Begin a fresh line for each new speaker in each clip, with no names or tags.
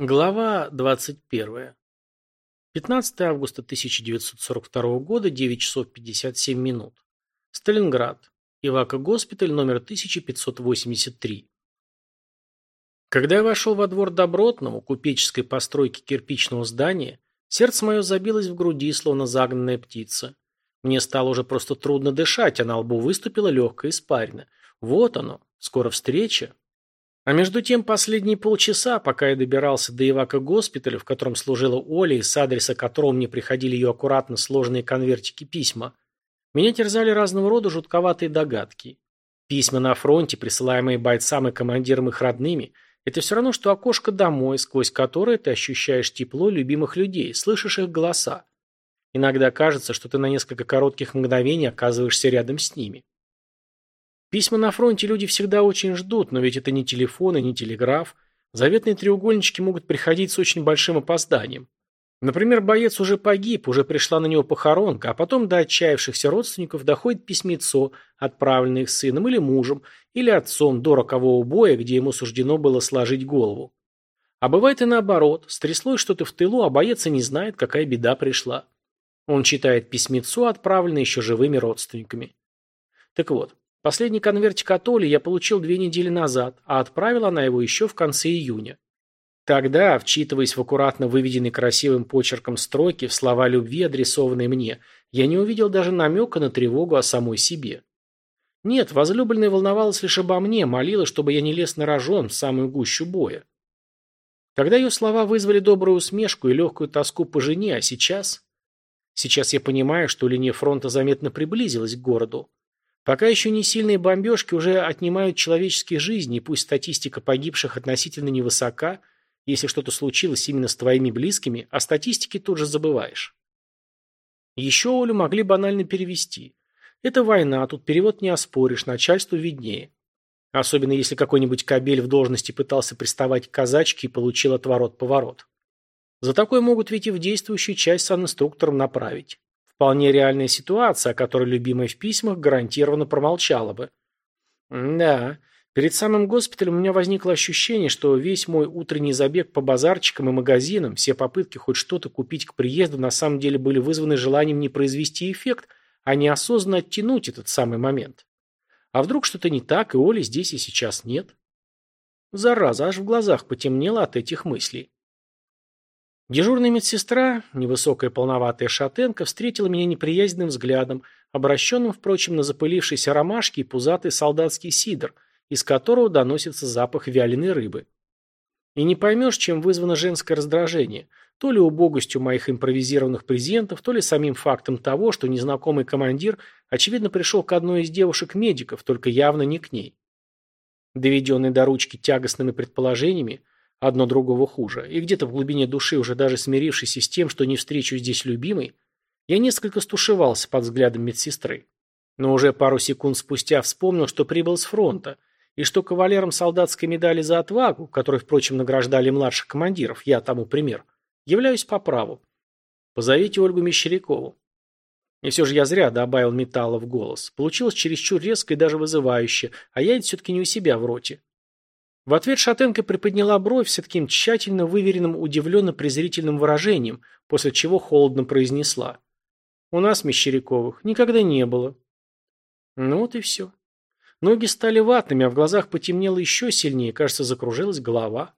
Глава 21. 15 августа 1942 года, 9 часов 57 минут. Сталинград. Ивако-госпиталь номер 1583. Когда я вошел во двор Добротного, купеческой постройки кирпичного здания, сердце мое забилось в груди, словно загнанная птица. Мне стало уже просто трудно дышать, а на лбу выступила легкая испарина. Вот оно, скоро встреча, а между тем последние полчаса, пока я добирался до Ивака госпиталя, в котором служила Оля и с адреса которого мне приходили ее аккуратно сложные конвертики письма, меня терзали разного рода жутковатые догадки. Письма на фронте, присылаемые бойцам и командирам их родными, это все равно, что окошко домой, сквозь которое ты ощущаешь тепло любимых людей, слышишь их голоса. Иногда кажется, что ты на несколько коротких мгновений оказываешься рядом с ними. Письма на фронте люди всегда очень ждут, но ведь это не телефон и не телеграф. Заветные треугольнички могут приходить с очень большим опозданием. Например, боец уже погиб, уже пришла на него похоронка, а потом до отчаявшихся родственников доходит письмецо, отправленное их сыном или мужем, или отцом до рокового боя, где ему суждено было сложить голову. А бывает и наоборот, стряслось что-то в тылу, а боец и не знает, какая беда пришла. Он читает письмецо, отправленное еще живыми родственниками. Так вот, Последний конвертик от Оли я получил две недели назад, а отправила она его еще в конце июня. Тогда, вчитываясь в аккуратно выведенные красивым почерком строки в слова любви, адресованные мне, я не увидел даже намека на тревогу о самой себе. Нет, возлюбленная волновалась лишь обо мне, молила, чтобы я не лез на рожон в самую гущу боя. Тогда ее слова вызвали добрую усмешку и легкую тоску по жене, а сейчас... Сейчас я понимаю, что линия фронта заметно приблизилась к городу. Пока еще не сильные бомбежки уже отнимают человеческие жизни, пусть статистика погибших относительно невысока, если что-то случилось именно с твоими близкими, о статистике тут же забываешь. Еще Олю могли банально перевести. Это война, тут перевод не оспоришь, начальству виднее. Особенно если какой-нибудь кабель в должности пытался приставать к казачке и получил отворот-поворот. За такое могут ведь и в действующую часть с инструктором направить. Вполне реальная ситуация, о которой любимая в письмах гарантированно промолчала бы. Да, перед самым госпиталем у меня возникло ощущение, что весь мой утренний забег по базарчикам и магазинам, все попытки хоть что-то купить к приезду на самом деле были вызваны желанием не произвести эффект, а неосознанно оттянуть этот самый момент. А вдруг что-то не так, и Оли здесь и сейчас нет? Зараза, аж в глазах потемнело от этих мыслей. Дежурная медсестра, невысокая полноватая шатенка, встретила меня неприязненным взглядом, обращенным, впрочем, на запылившиеся ромашки и пузатый солдатский сидр, из которого доносится запах вяленой рыбы. И не поймешь, чем вызвано женское раздражение, то ли убогостью моих импровизированных презентов, то ли самим фактом того, что незнакомый командир, очевидно, пришел к одной из девушек-медиков, только явно не к ней. Доведенный до ручки тягостными предположениями, Одно другого хуже. И где-то в глубине души, уже даже смирившись с тем, что не встречу здесь любимой, я несколько стушевался под взглядом медсестры. Но уже пару секунд спустя вспомнил, что прибыл с фронта, и что кавалером солдатской медали за отвагу, которой, впрочем, награждали младших командиров, я тому пример, являюсь по праву. Позовите Ольгу Мещерякову. И все же я зря добавил металла в голос. Получилось чересчур резко и даже вызывающе, а я все-таки не у себя в роте. В ответ Шатенко приподняла бровь с таким тщательно выверенным, удивленно-презрительным выражением, после чего холодно произнесла. «У нас, Мещеряковых, никогда не было». Ну вот и все. Ноги стали ватными, а в глазах потемнело еще сильнее, кажется, закружилась голова.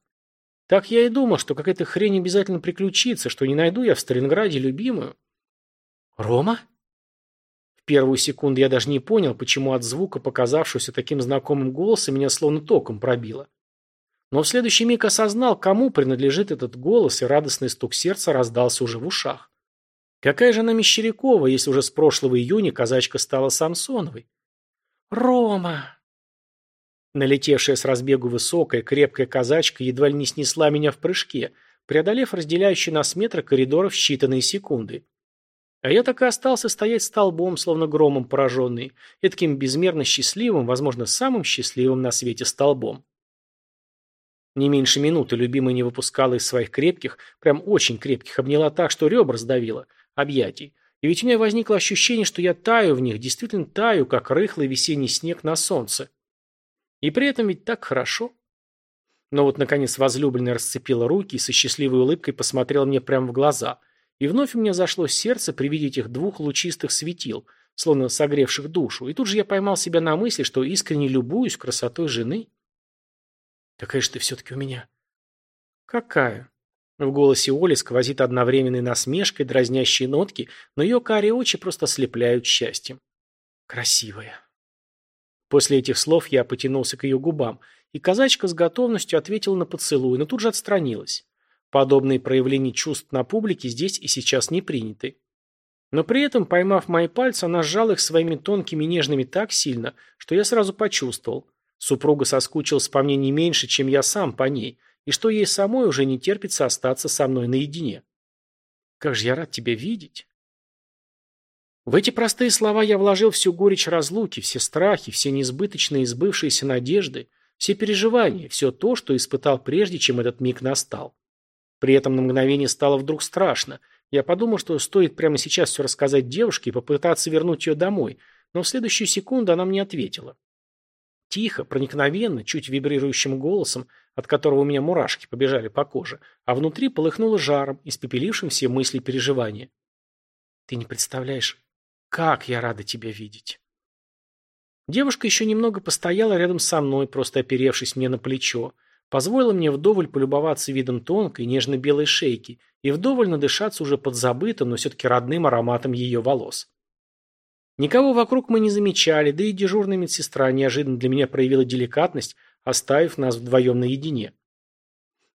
Так я и думал, что какая-то хрень обязательно приключится, что не найду я в Сталинграде любимую. «Рома?» В первую секунду я даже не понял, почему от звука, показавшегося таким знакомым голосом, меня словно током пробило. Но в следующий миг осознал, кому принадлежит этот голос, и радостный стук сердца раздался уже в ушах. Какая же она Мещерякова, если уже с прошлого июня казачка стала Самсоновой? «Рома!» Налетевшая с разбегу высокая, крепкая казачка едва ли не снесла меня в прыжке, преодолев разделяющий нас метры коридора в считанные секунды. А я так и остался стоять столбом, словно громом пораженный, и таким безмерно счастливым, возможно, самым счастливым на свете столбом. Не меньше минуты любимая не выпускала из своих крепких, прям очень крепких, обняла так, что ребра сдавила, объятий. И ведь у меня возникло ощущение, что я таю в них, действительно таю, как рыхлый весенний снег на солнце. И при этом ведь так хорошо. Но вот, наконец, возлюбленная расцепила руки и со счастливой улыбкой посмотрела мне прямо в глаза. И вновь у меня зашло сердце при виде этих двух лучистых светил, словно согревших душу. И тут же я поймал себя на мысли, что искренне любуюсь красотой жены. Какая же ты все-таки у меня? Какая? В голосе Оли сквозит одновременной насмешкой, дразнящие нотки, но ее карие очи просто ослепляют счастьем. Красивая. После этих слов я потянулся к ее губам, и казачка с готовностью ответила на поцелуй, но тут же отстранилась. Подобные проявления чувств на публике здесь и сейчас не приняты. Но при этом, поймав мои пальцы, она сжала их своими тонкими нежными так сильно, что я сразу почувствовал. Супруга соскучилась по мне не меньше, чем я сам по ней, и что ей самой уже не терпится остаться со мной наедине. Как же я рад тебя видеть. В эти простые слова я вложил всю горечь разлуки, все страхи, все несбыточные и сбывшиеся надежды, все переживания, все то, что испытал прежде, чем этот миг настал. При этом на мгновение стало вдруг страшно. Я подумал, что стоит прямо сейчас все рассказать девушке и попытаться вернуть ее домой, но в следующую секунду она мне ответила. Тихо, проникновенно, чуть вибрирующим голосом, от которого у меня мурашки побежали по коже, а внутри полыхнуло жаром, испепелившим все мысли и переживания. «Ты не представляешь, как я рада тебя видеть!» Девушка еще немного постояла рядом со мной, просто оперевшись мне на плечо, позволила мне вдоволь полюбоваться видом тонкой, нежно-белой шейки и вдоволь надышаться уже подзабытым, но все-таки родным ароматом ее волос. Никого вокруг мы не замечали, да и дежурная медсестра неожиданно для меня проявила деликатность, оставив нас вдвоем наедине.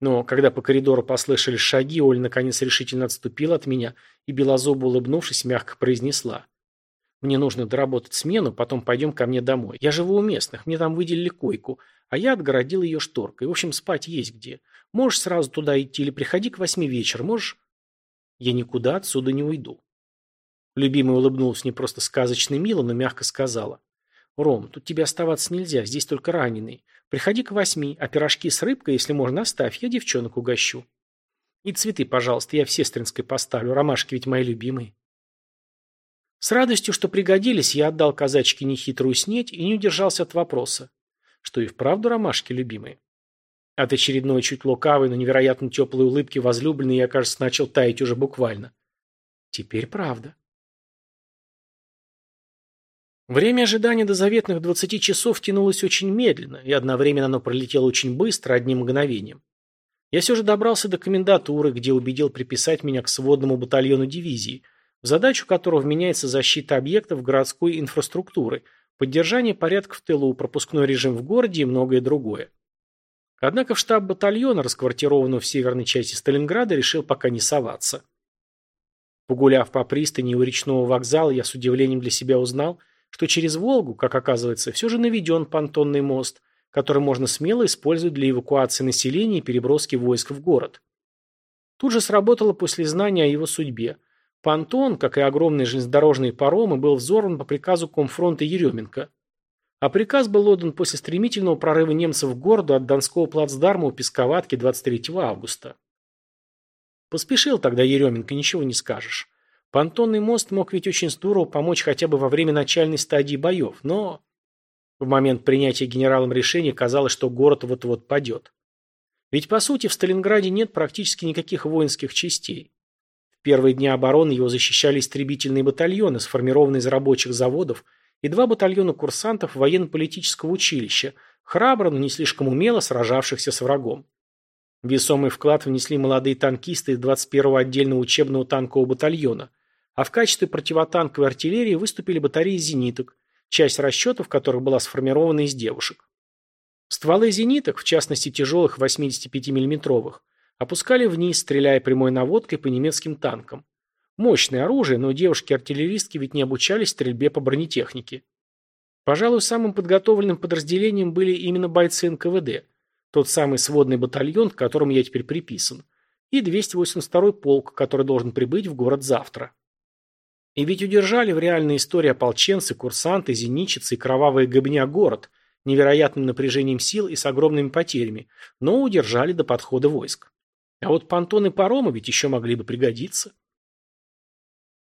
Но когда по коридору послышались шаги, Оля наконец решительно отступила от меня и, белозубо улыбнувшись, мягко произнесла. «Мне нужно доработать смену, потом пойдем ко мне домой. Я живу у местных, мне там выделили койку, а я отгородил ее шторкой. В общем, спать есть где. Можешь сразу туда идти или приходи к восьми вечера, можешь?» «Я никуда отсюда не уйду». Любимая улыбнулась мне просто сказочно мило, но мягко сказала. «Ром, тут тебе оставаться нельзя, здесь только раненый. Приходи к восьми, а пирожки с рыбкой, если можно, оставь, я девчонок угощу. И цветы, пожалуйста, я в сестринской поставлю, ромашки ведь мои любимые». С радостью, что пригодились, я отдал казачке нехитрую снеть и не удержался от вопроса. Что и вправду ромашки любимые. От очередной чуть лукавой, но невероятно теплой улыбки возлюбленной я, кажется, начал таять уже буквально. Теперь правда. Время ожидания до заветных 20 часов тянулось очень медленно, и одновременно оно пролетело очень быстро, одним мгновением. Я все же добрался до комендатуры, где убедил приписать меня к сводному батальону дивизии, в задачу которого вменяется защита объектов городской инфраструктуры, поддержание порядка в тылу, пропускной режим в городе и многое другое. Однако в штаб батальона, расквартированного в северной части Сталинграда, решил пока не соваться. Погуляв по пристани у речного вокзала, я с удивлением для себя узнал – что через Волгу, как оказывается, все же наведен понтонный мост, который можно смело использовать для эвакуации населения и переброски войск в город. Тут же сработало после знания о его судьбе. Понтон, как и огромные железнодорожные паромы, был взорван по приказу комфронта Еременко. А приказ был отдан после стремительного прорыва немцев в городу от Донского плацдарма у Песковатки 23 августа. Поспешил тогда Еременко, ничего не скажешь. Понтонный мост мог ведь очень здорово помочь хотя бы во время начальной стадии боев, но... В момент принятия генералом решения казалось, что город вот-вот падет. Ведь, по сути, в Сталинграде нет практически никаких воинских частей. В первые дни обороны его защищали истребительные батальоны, сформированные из рабочих заводов, и два батальона курсантов военно-политического училища, храбро, но не слишком умело сражавшихся с врагом. Весомый вклад внесли молодые танкисты из 21-го отдельного учебного танкового батальона – а в качестве противотанковой артиллерии выступили батареи зениток, часть расчетов которых была сформирована из девушек. Стволы зениток, в частности тяжелых 85 миллиметровых опускали вниз, стреляя прямой наводкой по немецким танкам. Мощное оружие, но девушки-артиллеристки ведь не обучались стрельбе по бронетехнике. Пожалуй, самым подготовленным подразделением были именно бойцы НКВД, тот самый сводный батальон, к которому я теперь приписан, и 282-й полк, который должен прибыть в город завтра. И ведь удержали в реальной истории ополченцы, курсанты, зеничицы и кровавые гобня город, невероятным напряжением сил и с огромными потерями, но удержали до подхода войск. А вот понтоны парома ведь еще могли бы пригодиться.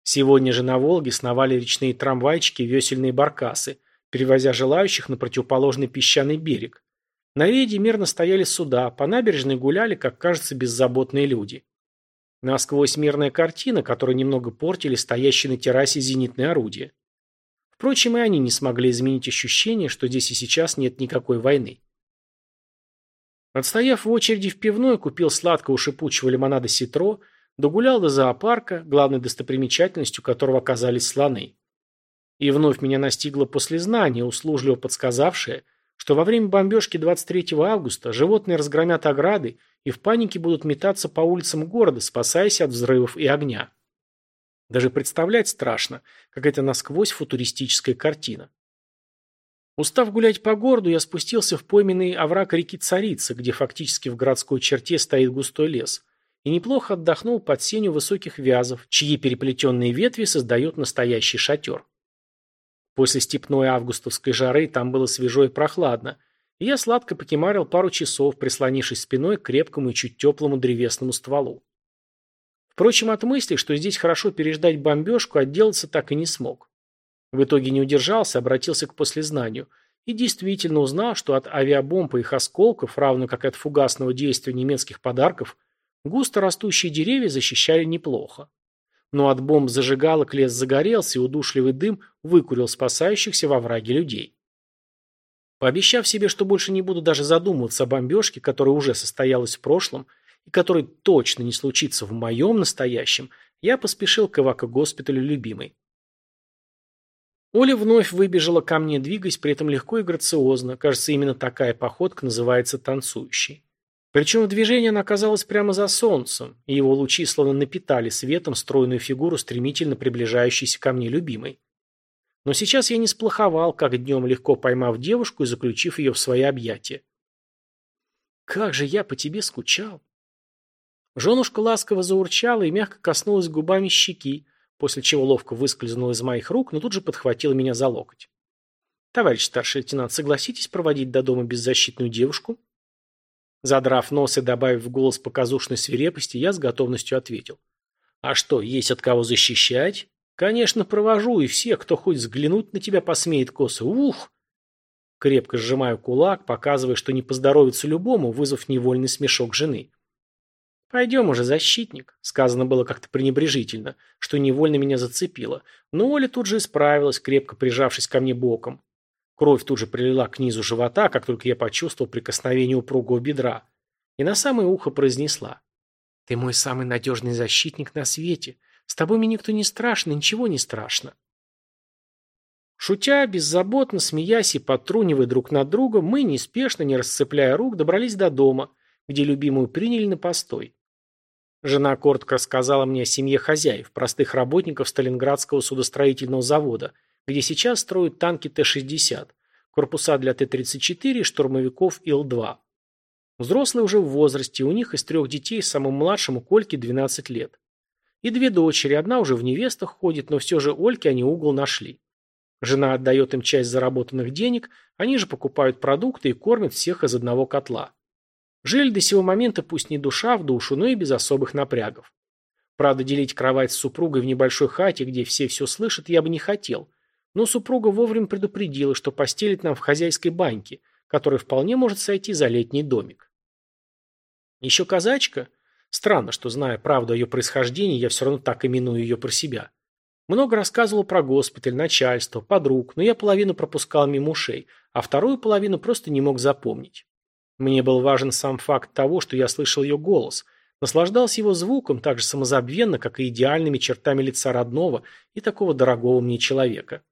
Сегодня же на Волге сновали речные трамвайчики и весельные баркасы, перевозя желающих на противоположный песчаный берег. На рейде мирно стояли суда, по набережной гуляли, как кажется, беззаботные люди. Насквозь мирная картина, которую немного портили стоящие на террасе зенитные орудия. Впрочем, и они не смогли изменить ощущение, что здесь и сейчас нет никакой войны. Отстояв в очереди в пивной, купил сладкого шипучего лимонада «Ситро», догулял до зоопарка, главной достопримечательностью которого оказались слоны. И вновь меня настигло послезнание, услужливо подсказавшее, что во время бомбежки 23 августа животные разгромят ограды и в панике будут метаться по улицам города, спасаясь от взрывов и огня. Даже представлять страшно, как это насквозь футуристическая картина. Устав гулять по городу, я спустился в пойменный овраг реки Царицы, где фактически в городской черте стоит густой лес, и неплохо отдохнул под сенью высоких вязов, чьи переплетенные ветви создают настоящий шатер. После степной августовской жары там было свежо и прохладно, и я сладко покемарил пару часов, прислонившись спиной к крепкому и чуть теплому древесному стволу. Впрочем, от мысли, что здесь хорошо переждать бомбежку, отделаться так и не смог. В итоге не удержался, обратился к послезнанию и действительно узнал, что от авиабомб и их осколков, равно как и от фугасного действия немецких подарков, густо растущие деревья защищали неплохо. Но от бомб зажигалок лес загорелся, и удушливый дым выкурил спасающихся во враге людей. Пообещав себе, что больше не буду даже задумываться о бомбежке, которая уже состоялась в прошлом, и которая точно не случится в моем настоящем, я поспешил к эвакогоспиталю любимой. Оля вновь выбежала ко мне, двигаясь при этом легко и грациозно. Кажется, именно такая походка называется танцующей. Причем в движении она оказалась прямо за солнцем, и его лучи словно напитали светом стройную фигуру, стремительно приближающейся ко мне любимой. Но сейчас я не сплоховал, как днем легко поймав девушку и заключив ее в свои объятия. «Как же я по тебе скучал!» Женушка ласково заурчала и мягко коснулась губами щеки, после чего ловко выскользнула из моих рук, но тут же подхватила меня за локоть. «Товарищ старший лейтенант, согласитесь проводить до дома беззащитную девушку?» Задрав нос и добавив в голос показушной свирепости, я с готовностью ответил. «А что, есть от кого защищать?» «Конечно, провожу, и все, кто хоть взглянуть на тебя посмеет косо. Ух!» Крепко сжимаю кулак, показывая, что не поздоровится любому, вызвав невольный смешок жены. «Пойдем уже, защитник», — сказано было как-то пренебрежительно, что невольно меня зацепило. Но Оля тут же исправилась, крепко прижавшись ко мне боком. Кровь тут же прилила к низу живота, как только я почувствовал прикосновение упругого бедра. И на самое ухо произнесла. «Ты мой самый надежный защитник на свете. С тобой мне никто не страшно, ничего не страшно». Шутя, беззаботно, смеясь и подтрунивая друг над другом, мы, неспешно, не расцепляя рук, добрались до дома, где любимую приняли на постой. Жена коротко рассказала мне о семье хозяев, простых работников Сталинградского судостроительного завода, где сейчас строят танки Т-60, корпуса для Т-34 и штурмовиков Ил-2. Взрослые уже в возрасте, у них из трех детей самому младшему Кольке 12 лет. И две дочери, одна уже в невестах ходит, но все же Ольке они угол нашли. Жена отдает им часть заработанных денег, они же покупают продукты и кормят всех из одного котла. Жили до сего момента пусть не душа в душу, но и без особых напрягов. Правда, делить кровать с супругой в небольшой хате, где все все слышат, я бы не хотел. Но супруга вовремя предупредила, что постелит нам в хозяйской баньке, которая вполне может сойти за летний домик. Еще казачка? Странно, что, зная правду о ее происхождении, я все равно так именую ее про себя. Много рассказывал про госпиталь, начальство, подруг, но я половину пропускал мимо ушей, а вторую половину просто не мог запомнить. Мне был важен сам факт того, что я слышал ее голос, наслаждался его звуком так же самозабвенно, как и идеальными чертами лица родного и такого дорогого мне человека.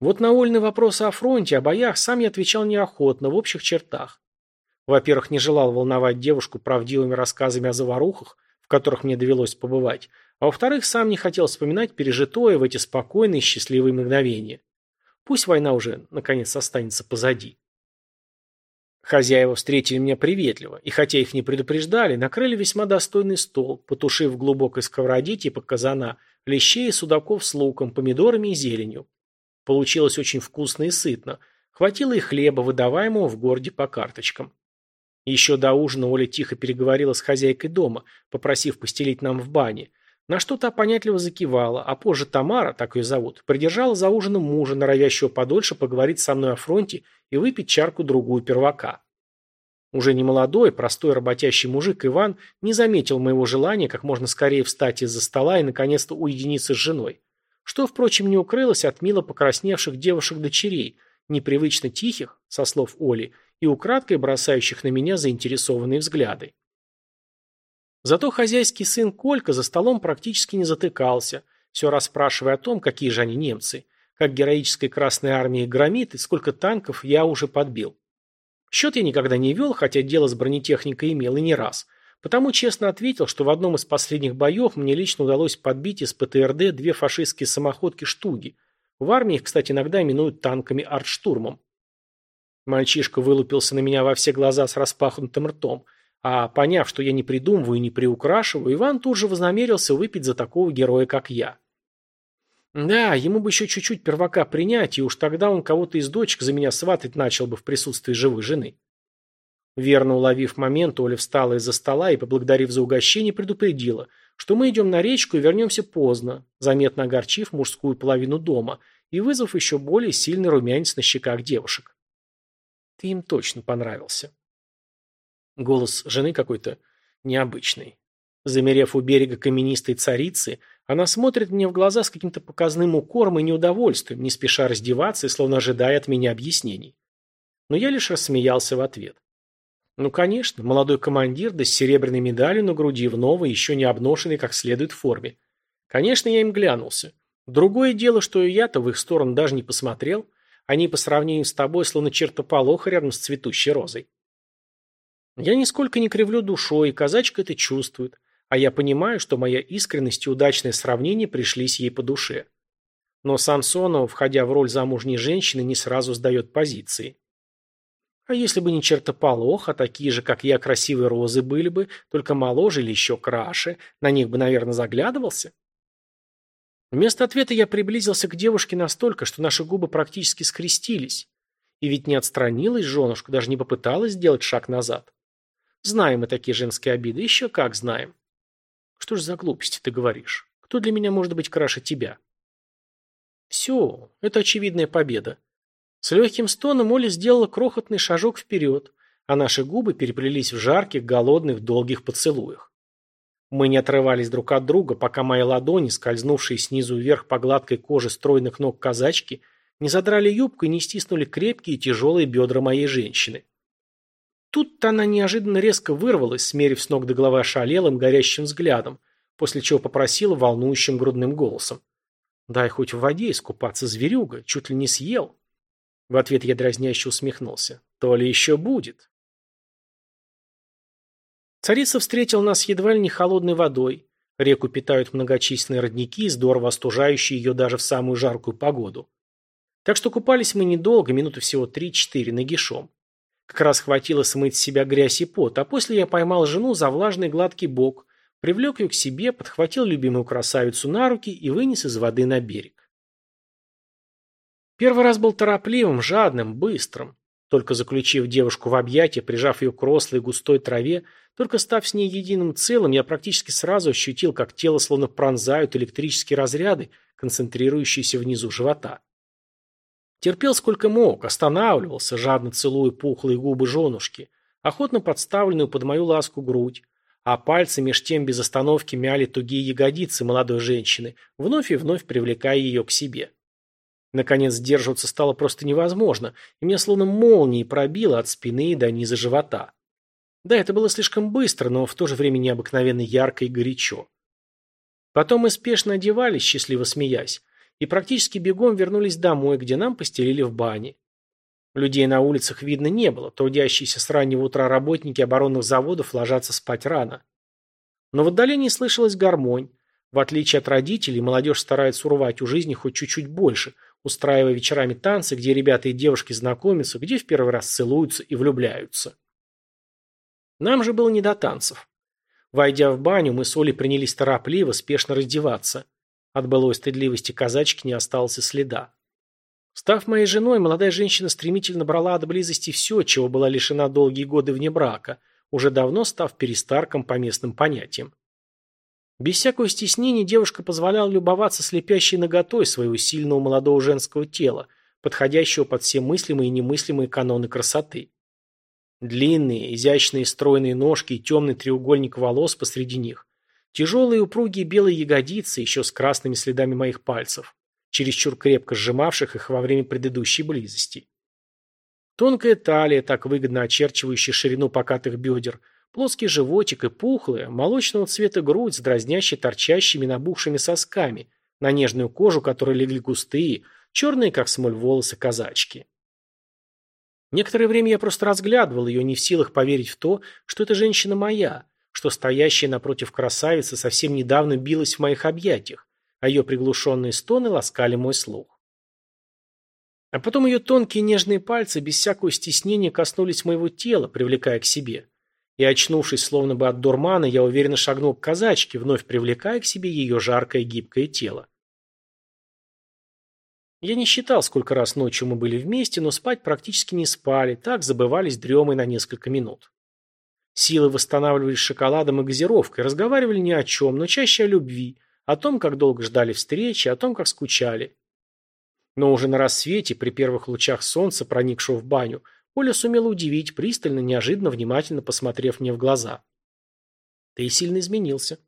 Вот на ольный вопрос о фронте, о боях сам я отвечал неохотно, в общих чертах. Во-первых, не желал волновать девушку правдивыми рассказами о заварухах, в которых мне довелось побывать, а во-вторых, сам не хотел вспоминать пережитое в эти спокойные счастливые мгновения. Пусть война уже, наконец, останется позади. Хозяева встретили меня приветливо, и хотя их не предупреждали, накрыли весьма достойный стол, потушив глубокой сковороде типа казана лещей и судаков с луком, помидорами и зеленью. Получилось очень вкусно и сытно. Хватило и хлеба, выдаваемого в городе по карточкам. Еще до ужина Оля тихо переговорила с хозяйкой дома, попросив постелить нам в бане, на что та понятливо закивала, а позже Тамара, так ее зовут, придержала за ужином мужа, норовящего подольше поговорить со мной о фронте и выпить чарку-другую первака. Уже не молодой, простой работящий мужик Иван не заметил моего желания как можно скорее встать из-за стола и наконец-то уединиться с женой, что, впрочем, не укрылось от мило покрасневших девушек-дочерей, непривычно тихих, со слов Оли, и украдкой бросающих на меня заинтересованные взгляды. Зато хозяйский сын Колька за столом практически не затыкался, все расспрашивая о том, какие же они немцы, как героической Красной Армии громит и сколько танков я уже подбил. Счет я никогда не вел, хотя дело с бронетехникой имел и не раз. Потому честно ответил, что в одном из последних боев мне лично удалось подбить из ПТРД две фашистские самоходки «Штуги». В армии их, кстати, иногда именуют танками «Артштурмом». Мальчишка вылупился на меня во все глаза с распахнутым ртом, а поняв, что я не придумываю и не приукрашиваю, Иван тут же вознамерился выпить за такого героя, как я. Да, ему бы еще чуть-чуть первака принять, и уж тогда он кого-то из дочек за меня сватать начал бы в присутствии живой жены. Верно уловив момент, Оля встала из-за стола и, поблагодарив за угощение, предупредила, что мы идем на речку и вернемся поздно, заметно огорчив мужскую половину дома и вызвав еще более сильный румянец на щеках девушек. Ты им точно понравился. Голос жены какой-то необычный. Замерев у берега каменистой царицы, она смотрит мне в глаза с каким-то показным укором и неудовольствием, не спеша раздеваться и словно ожидая от меня объяснений. Но я лишь рассмеялся в ответ. Ну, конечно, молодой командир, да с серебряной медалью на груди в новой, еще не обношенной как следует форме. Конечно, я им глянулся. Другое дело, что я-то в их сторону даже не посмотрел. Они по сравнению с тобой словно чертополоха рядом с цветущей розой. Я нисколько не кривлю душой, и казачка это чувствует. А я понимаю, что моя искренность и удачное сравнение пришлись ей по душе. Но Самсонова, входя в роль замужней женщины, не сразу сдает позиции. А если бы не чертополох, а такие же, как я, красивые розы были бы, только моложе или еще краше, на них бы, наверное, заглядывался? Вместо ответа я приблизился к девушке настолько, что наши губы практически скрестились. И ведь не отстранилась женушка, даже не попыталась сделать шаг назад. Знаем мы такие женские обиды, еще как знаем. Что ж за глупости ты говоришь? Кто для меня может быть краше тебя? Все, это очевидная победа. С легким стоном Оля сделала крохотный шажок вперед, а наши губы переплелись в жарких, голодных, долгих поцелуях. Мы не отрывались друг от друга, пока мои ладони, скользнувшие снизу вверх по гладкой коже стройных ног казачки, не задрали юбку и не стиснули крепкие и тяжелые бедра моей женщины. Тут-то она неожиданно резко вырвалась, смерив с ног до головы ошалелым, горящим взглядом, после чего попросила волнующим грудным голосом. «Дай хоть в воде искупаться, зверюга, чуть ли не съел». В ответ я дразняще усмехнулся. «То ли еще будет». Царица встретила нас едва ли не холодной водой. Реку питают многочисленные родники, здорово остужающие ее даже в самую жаркую погоду. Так что купались мы недолго, минуты всего три-четыре, нагишом. Как раз хватило смыть с себя грязь и пот, а после я поймал жену за влажный гладкий бок, привлек ее к себе, подхватил любимую красавицу на руки и вынес из воды на берег. Первый раз был торопливым, жадным, быстрым. Только заключив девушку в объятия, прижав ее к рослой густой траве, только став с ней единым целым, я практически сразу ощутил, как тело словно пронзают электрические разряды, концентрирующиеся внизу живота. Терпел сколько мог, останавливался, жадно целуя пухлые губы женушки, охотно подставленную под мою ласку грудь, а пальцы меж тем без остановки мяли тугие ягодицы молодой женщины, вновь и вновь привлекая ее к себе. Наконец сдерживаться стало просто невозможно, и меня словно молнией пробило от спины до низа живота. Да, это было слишком быстро, но в то же время необыкновенно ярко и горячо. Потом мы спешно одевались, счастливо смеясь, и практически бегом вернулись домой, где нам постелили в бане. Людей на улицах видно не было, трудящиеся с раннего утра работники оборонных заводов ложатся спать рано. Но в отдалении слышалась гармонь. В отличие от родителей, молодежь старается урвать у жизни хоть чуть-чуть больше, устраивая вечерами танцы, где ребята и девушки знакомятся, где в первый раз целуются и влюбляются. Нам же было не до танцев. Войдя в баню, мы с Олей принялись торопливо, спешно раздеваться. От былой стыдливости казачки не осталось следа. Став моей женой, молодая женщина стремительно брала от близости все, чего была лишена долгие годы вне брака, уже давно став перестарком по местным понятиям. Без всякого стеснения девушка позволяла любоваться слепящей наготой своего сильного молодого женского тела, подходящего под все мыслимые и немыслимые каноны красоты. Длинные, изящные стройные ножки и темный треугольник волос посреди них. Тяжелые упругие белые ягодицы, еще с красными следами моих пальцев, чересчур крепко сжимавших их во время предыдущей близости. Тонкая талия, так выгодно очерчивающая ширину покатых бедер, плоский животик и пухлая, молочного цвета грудь с дразняще торчащими набухшими сосками, на нежную кожу которой легли густые, черные, как смоль, волосы казачки. Некоторое время я просто разглядывал ее, не в силах поверить в то, что эта женщина моя, что стоящая напротив красавицы совсем недавно билась в моих объятиях, а ее приглушенные стоны ласкали мой слух. А потом ее тонкие нежные пальцы без всякого стеснения коснулись моего тела, привлекая к себе. И, очнувшись словно бы от дурмана, я уверенно шагнул к казачке, вновь привлекая к себе ее жаркое гибкое тело. Я не считал, сколько раз ночью мы были вместе, но спать практически не спали, так забывались дремой на несколько минут. Силы восстанавливались шоколадом и газировкой, разговаривали ни о чем, но чаще о любви, о том, как долго ждали встречи, о том, как скучали. Но уже на рассвете, при первых лучах солнца, проникшего в баню, Оля сумела удивить, пристально, неожиданно, внимательно посмотрев мне в глаза. «Ты сильно изменился».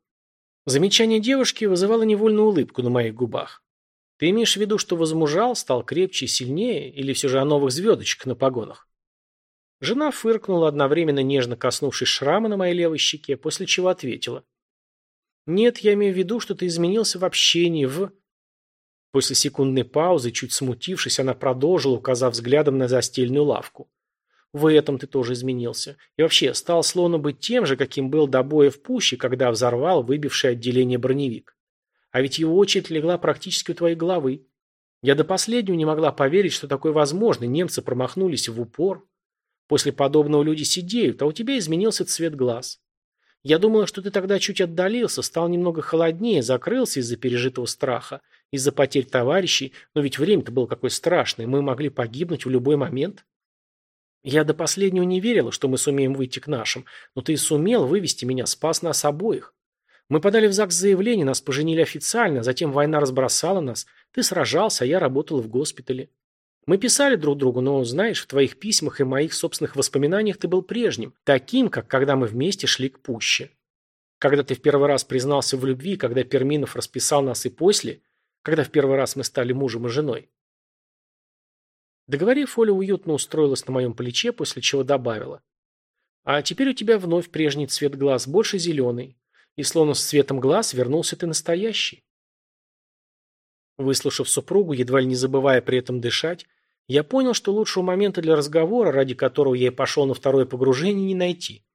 Замечание девушки вызывало невольную улыбку на моих губах. Ты имеешь в виду, что возмужал, стал крепче и сильнее, или все же о новых звездочках на погонах? Жена фыркнула, одновременно нежно коснувшись шрама на моей левой щеке, после чего ответила. «Нет, я имею в виду, что ты изменился в общении, в...» После секундной паузы, чуть смутившись, она продолжила, указав взглядом на застельную лавку. «В этом ты тоже изменился. И вообще, стал словно быть тем же, каким был до боя в пуще, когда взорвал выбивший отделение броневик. А ведь его очередь легла практически у твоей головы. Я до последнего не могла поверить, что такое возможно. Немцы промахнулись в упор. После подобного люди сидеют, а у тебя изменился цвет глаз. Я думала, что ты тогда чуть отдалился, стал немного холоднее, закрылся из-за пережитого страха, из-за потерь товарищей, но ведь время-то было какое страшное, мы могли погибнуть в любой момент. Я до последнего не верила, что мы сумеем выйти к нашим, но ты сумел вывести меня, спас нас обоих. Мы подали в ЗАГС заявление, нас поженили официально, затем война разбросала нас. Ты сражался, а я работала в госпитале. Мы писали друг другу, но, знаешь, в твоих письмах и моих собственных воспоминаниях ты был прежним, таким, как когда мы вместе шли к пуще. Когда ты в первый раз признался в любви, когда Перминов расписал нас и после, когда в первый раз мы стали мужем и женой. Договорив, Оля уютно устроилась на моем плече, после чего добавила. А теперь у тебя вновь прежний цвет глаз, больше зеленый и словно с цветом глаз вернулся ты настоящий. Выслушав супругу, едва ли не забывая при этом дышать, я понял, что лучшего момента для разговора, ради которого я и пошел на второе погружение, не найти.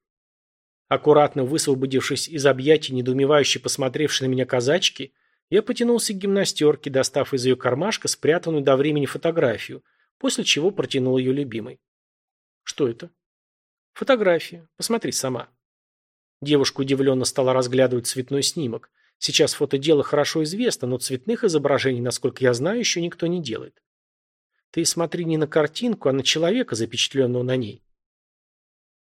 Аккуратно высвободившись из объятий, недоумевающе посмотревшей на меня казачки, я потянулся к гимнастерке, достав из ее кармашка спрятанную до времени фотографию, после чего протянул ее любимой. Что это? Фотография. Посмотри сама. Девушка удивленно стала разглядывать цветной снимок. Сейчас фотодело хорошо известно, но цветных изображений, насколько я знаю, еще никто не делает. Ты смотри не на картинку, а на человека, запечатленного на ней.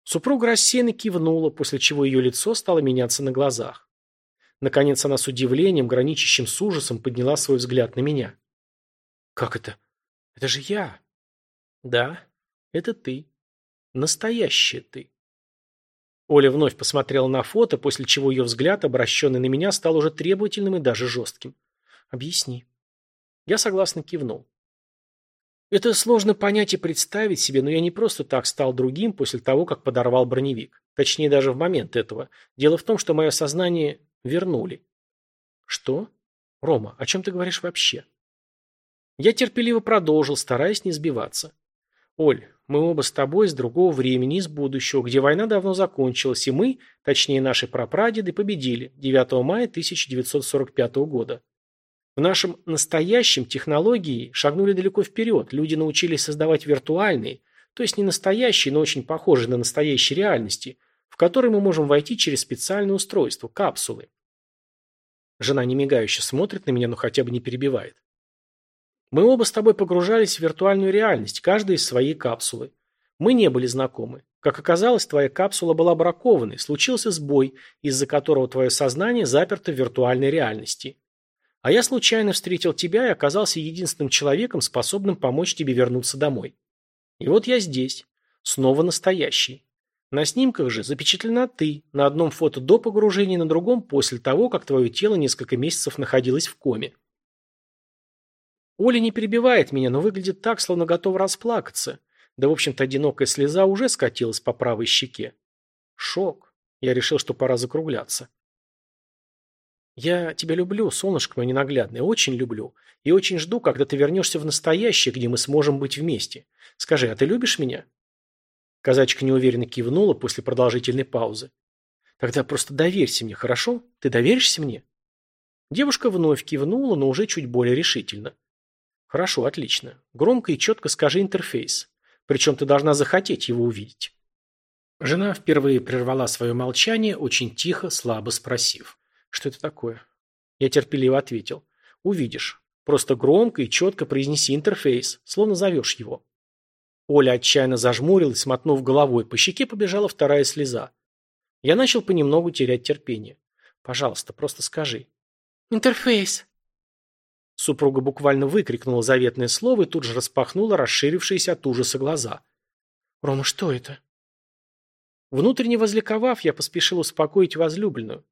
Супруга рассеянно кивнула, после чего ее лицо стало меняться на глазах. Наконец она с удивлением, граничащим с ужасом, подняла свой взгляд на меня. «Как это? Это же я!» «Да, это ты. Настоящая ты». Оля вновь посмотрела на фото, после чего ее взгляд, обращенный на меня, стал уже требовательным и даже жестким. «Объясни». Я согласно кивнул. Это сложно понять и представить себе, но я не просто так стал другим после того, как подорвал броневик. Точнее, даже в момент этого. Дело в том, что мое сознание вернули. Что? Рома, о чем ты говоришь вообще? Я терпеливо продолжил, стараясь не сбиваться. Оль, мы оба с тобой из другого времени, из будущего, где война давно закончилась, и мы, точнее наши прапрадеды, победили 9 мая 1945 года. В нашем настоящем технологии шагнули далеко вперед, люди научились создавать виртуальные, то есть не настоящие, но очень похожие на настоящие реальности, в которые мы можем войти через специальное устройство, капсулы. Жена немигающе смотрит на меня, но хотя бы не перебивает. Мы оба с тобой погружались в виртуальную реальность, каждый из своей капсулы. Мы не были знакомы. Как оказалось, твоя капсула была бракованной, случился сбой, из-за которого твое сознание заперто в виртуальной реальности. А я случайно встретил тебя и оказался единственным человеком, способным помочь тебе вернуться домой. И вот я здесь. Снова настоящий. На снимках же запечатлена ты, на одном фото до погружения, на другом после того, как твое тело несколько месяцев находилось в коме. Оля не перебивает меня, но выглядит так, словно готова расплакаться. Да, в общем-то, одинокая слеза уже скатилась по правой щеке. Шок. Я решил, что пора закругляться. Я тебя люблю, солнышко мое ненаглядное, очень люблю. И очень жду, когда ты вернешься в настоящее, где мы сможем быть вместе. Скажи, а ты любишь меня? Казачка неуверенно кивнула после продолжительной паузы. Тогда просто доверься мне, хорошо? Ты доверишься мне? Девушка вновь кивнула, но уже чуть более решительно. Хорошо, отлично. Громко и четко скажи интерфейс. Причем ты должна захотеть его увидеть. Жена впервые прервала свое молчание, очень тихо, слабо спросив. Что это такое? Я терпеливо ответил. Увидишь. Просто громко и четко произнеси интерфейс, словно зовешь его. Оля отчаянно зажмурилась, смотнув головой. По щеке побежала вторая слеза. Я начал понемногу терять терпение. Пожалуйста, просто скажи.
Интерфейс.
Супруга буквально выкрикнула заветное слово и тут же распахнула расширившиеся от ужаса глаза.
«Рома, что это?»
Внутренне возликовав, я поспешил успокоить возлюбленную.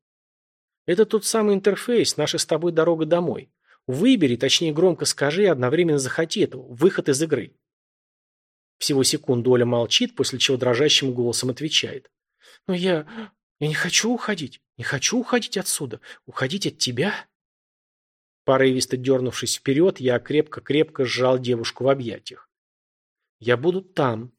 «Это тот самый интерфейс, наша с тобой дорога домой. Выбери, точнее громко скажи и одновременно захоти этого. Выход из игры». Всего секунду Оля молчит, после чего дрожащим голосом отвечает.
«Но я... я не хочу уходить. Не хочу уходить отсюда. Уходить от тебя...»
Порывисто дернувшись вперед, я крепко-крепко сжал девушку в объятиях. «Я буду там.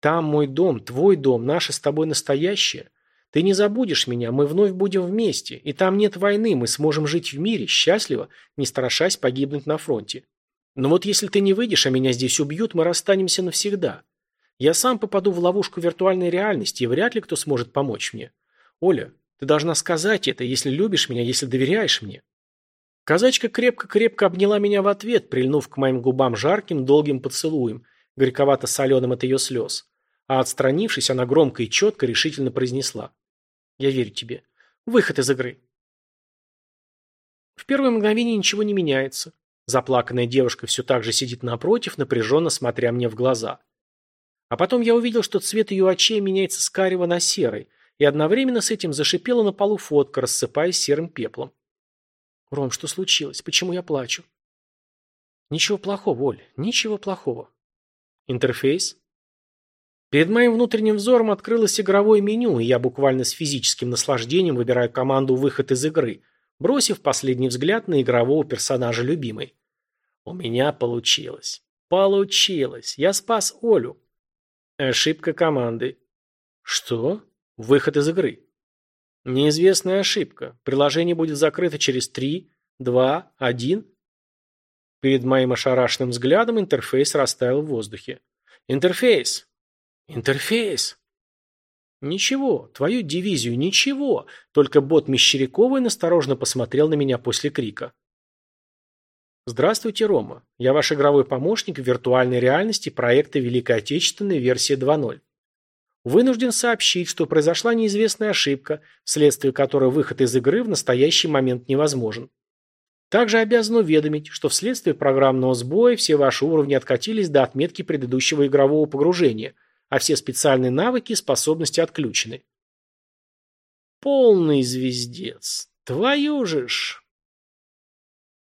Там мой дом, твой дом, наше с тобой настоящее. Ты не забудешь меня, мы вновь будем вместе, и там нет войны, мы сможем жить в мире, счастливо, не страшась погибнуть на фронте. Но вот если ты не выйдешь, а меня здесь убьют, мы расстанемся навсегда. Я сам попаду в ловушку виртуальной реальности, и вряд ли кто сможет помочь мне. Оля, ты должна сказать это, если любишь меня, если доверяешь мне». Казачка крепко-крепко обняла меня в ответ, прильнув к моим губам жарким, долгим поцелуем, горьковато-соленым от ее слез. А отстранившись, она громко и четко решительно произнесла. «Я верю тебе. Выход из игры». В первое мгновение ничего не меняется. Заплаканная девушка все так же сидит напротив, напряженно смотря мне в глаза. А потом я увидел, что цвет ее очей меняется с карего на серый, и одновременно с этим зашипела на полу фотка, рассыпаясь серым пеплом. «Ром, что случилось? Почему я плачу?» «Ничего плохого, Оль, ничего плохого». «Интерфейс?» Перед моим внутренним взором открылось игровое меню, и я буквально с физическим наслаждением выбираю команду «Выход из игры», бросив последний взгляд на игрового персонажа любимой. У меня получилось. Получилось. Я спас Олю. Ошибка команды. Что? Выход из игры. Неизвестная ошибка. Приложение будет закрыто через 3, 2, 1. Перед моим ошарашенным взглядом интерфейс растаял в воздухе. Интерфейс. Интерфейс. Ничего, твою дивизию ничего. Только бот Мещеряковой насторожно посмотрел на меня после крика. Здравствуйте, Рома. Я ваш игровой помощник в виртуальной реальности проекта Великой Отечественной версия 2.0. Вынужден сообщить, что произошла неизвестная ошибка, вследствие которой выход из игры в настоящий момент невозможен. Также обязан уведомить, что вследствие программного сбоя все ваши уровни откатились до отметки предыдущего игрового погружения, а все специальные навыки и способности отключены. Полный звездец. Твою же ж!